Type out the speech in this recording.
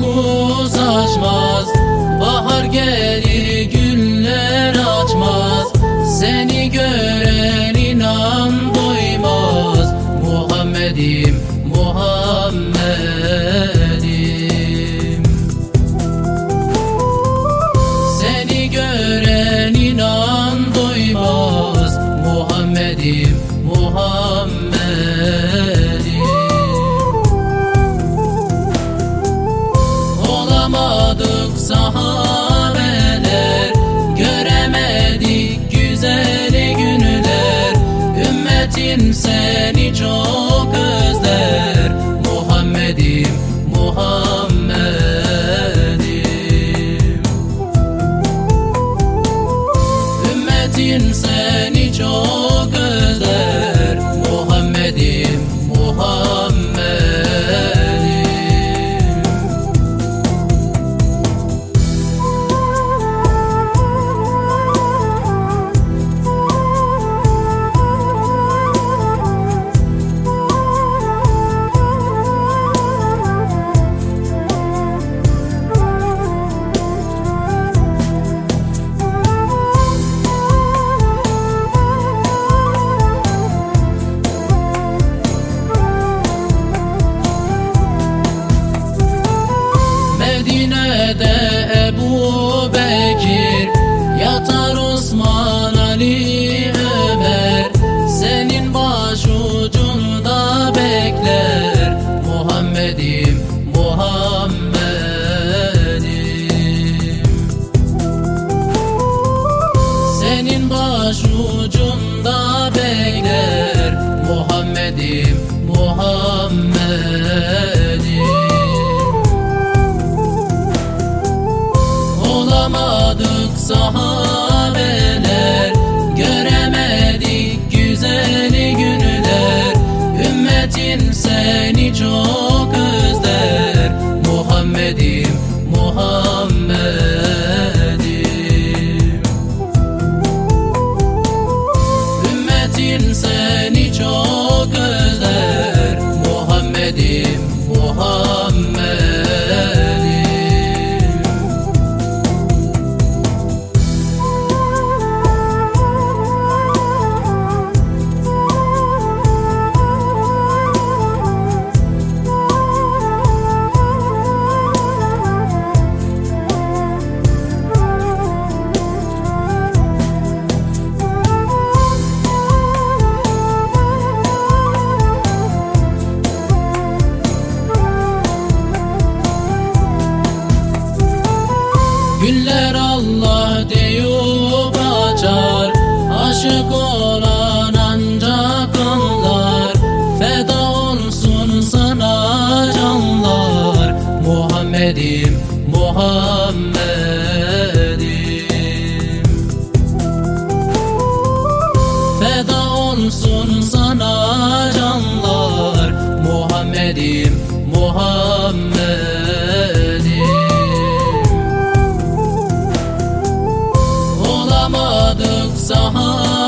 گذشت. با هر say back in. bulamadık sahada Muhammed'im. Olamadık sahabe